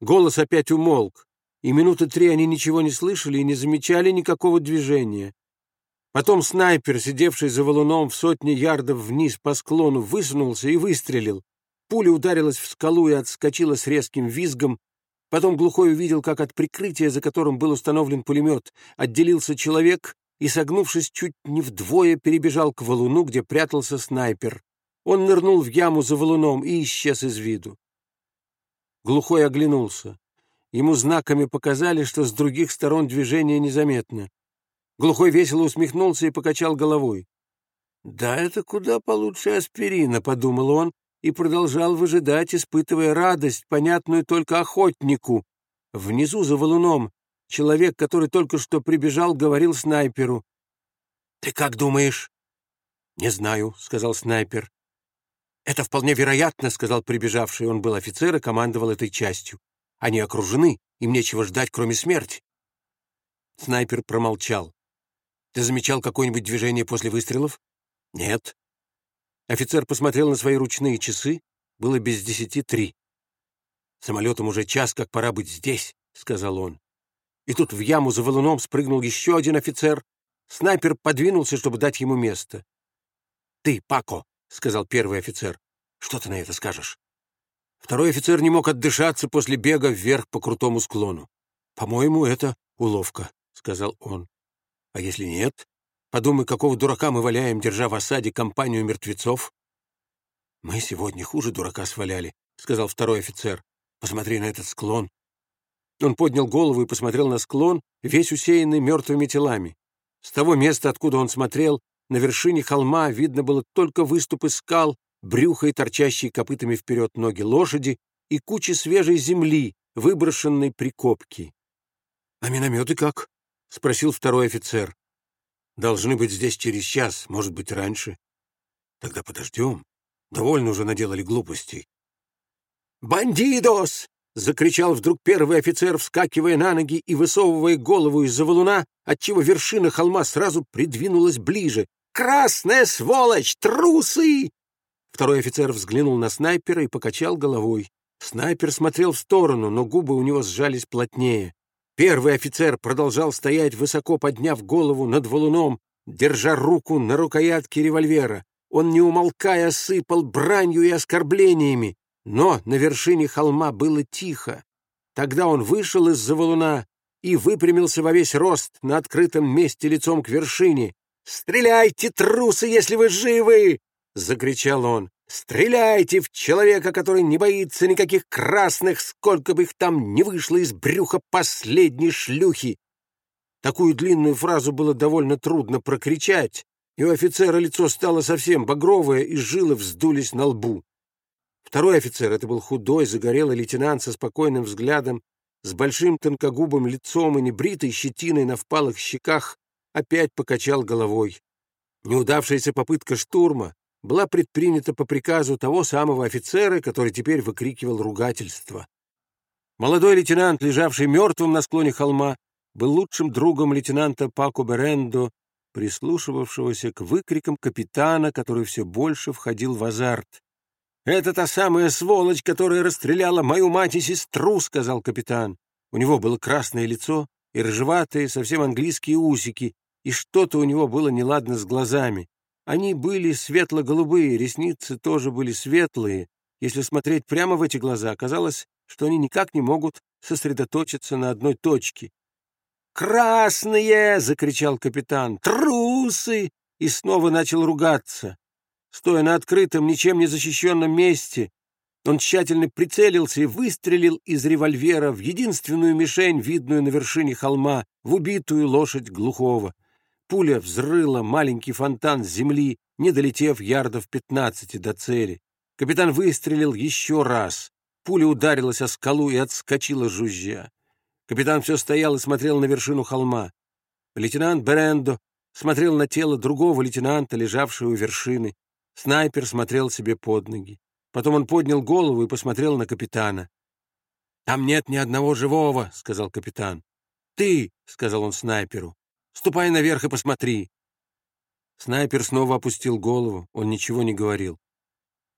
Голос опять умолк, и минуты три они ничего не слышали и не замечали никакого движения. Потом снайпер, сидевший за валуном в сотне ярдов вниз по склону, высунулся и выстрелил. Пуля ударилась в скалу и отскочила с резким визгом. Потом глухой увидел, как от прикрытия, за которым был установлен пулемет, отделился человек и, согнувшись чуть не вдвое, перебежал к валуну, где прятался снайпер. Он нырнул в яму за валуном и исчез из виду. Глухой оглянулся. Ему знаками показали, что с других сторон движение незаметно. Глухой весело усмехнулся и покачал головой. «Да это куда получше аспирина», — подумал он, и продолжал выжидать, испытывая радость, понятную только охотнику. Внизу, за валуном, человек, который только что прибежал, говорил снайперу. «Ты как думаешь?» «Не знаю», — сказал снайпер. «Это вполне вероятно», — сказал прибежавший. Он был офицер и командовал этой частью. «Они окружены, им нечего ждать, кроме смерти». Снайпер промолчал. «Ты замечал какое-нибудь движение после выстрелов?» «Нет». Офицер посмотрел на свои ручные часы. Было без десяти три. «Самолетом уже час, как пора быть здесь», — сказал он. И тут в яму за валуном спрыгнул еще один офицер. Снайпер подвинулся, чтобы дать ему место. «Ты, Пако», — сказал первый офицер. «Что ты на это скажешь?» Второй офицер не мог отдышаться после бега вверх по крутому склону. «По-моему, это уловка», — сказал он. «А если нет? Подумай, какого дурака мы валяем, держа в осаде компанию мертвецов». «Мы сегодня хуже дурака сваляли», — сказал второй офицер. «Посмотри на этот склон». Он поднял голову и посмотрел на склон, весь усеянный мертвыми телами. С того места, откуда он смотрел, на вершине холма видно было только выступы скал, брюхо и торчащие копытами вперед ноги лошади и кучи свежей земли, выброшенной при копке. — А минометы как? — спросил второй офицер. — Должны быть здесь через час, может быть, раньше. — Тогда подождем. Довольно уже наделали глупостей. «Бандидос!» — закричал вдруг первый офицер, вскакивая на ноги и высовывая голову из-за валуна, отчего вершина холма сразу придвинулась ближе. «Красная сволочь! Трусы!» Второй офицер взглянул на снайпера и покачал головой. Снайпер смотрел в сторону, но губы у него сжались плотнее. Первый офицер продолжал стоять, высоко подняв голову над валуном, держа руку на рукоятке револьвера. Он, не умолкая, сыпал бранью и оскорблениями. Но на вершине холма было тихо. Тогда он вышел из-за валуна и выпрямился во весь рост на открытом месте лицом к вершине. «Стреляйте, трусы, если вы живы!» — закричал он. «Стреляйте в человека, который не боится никаких красных, сколько бы их там ни вышло из брюха последней шлюхи!» Такую длинную фразу было довольно трудно прокричать, и у офицера лицо стало совсем багровое, и жилы вздулись на лбу. Второй офицер — это был худой, загорелый лейтенант со спокойным взглядом, с большим тонкогубым лицом и небритой щетиной на впалых щеках, опять покачал головой. Неудавшаяся попытка штурма была предпринята по приказу того самого офицера, который теперь выкрикивал ругательство. Молодой лейтенант, лежавший мертвым на склоне холма, был лучшим другом лейтенанта Пако Берендо, прислушивавшегося к выкрикам капитана, который все больше входил в азарт. «Это та самая сволочь, которая расстреляла мою мать и сестру», — сказал капитан. У него было красное лицо и рыжеватые, совсем английские усики, и что-то у него было неладно с глазами. Они были светло-голубые, ресницы тоже были светлые. Если смотреть прямо в эти глаза, оказалось, что они никак не могут сосредоточиться на одной точке. «Красные!» — закричал капитан. «Трусы!» И снова начал ругаться. Стоя на открытом, ничем не защищенном месте, он тщательно прицелился и выстрелил из револьвера в единственную мишень, видную на вершине холма, в убитую лошадь глухого. Пуля взрыла маленький фонтан земли, не долетев ярдов пятнадцати до цели. Капитан выстрелил еще раз. Пуля ударилась о скалу и отскочила жужжа. Капитан все стоял и смотрел на вершину холма. Лейтенант Берендо смотрел на тело другого лейтенанта, лежавшего у вершины. Снайпер смотрел себе под ноги. Потом он поднял голову и посмотрел на капитана. «Там нет ни одного живого», — сказал капитан. «Ты», — сказал он снайперу, Ступай наверх и посмотри». Снайпер снова опустил голову, он ничего не говорил.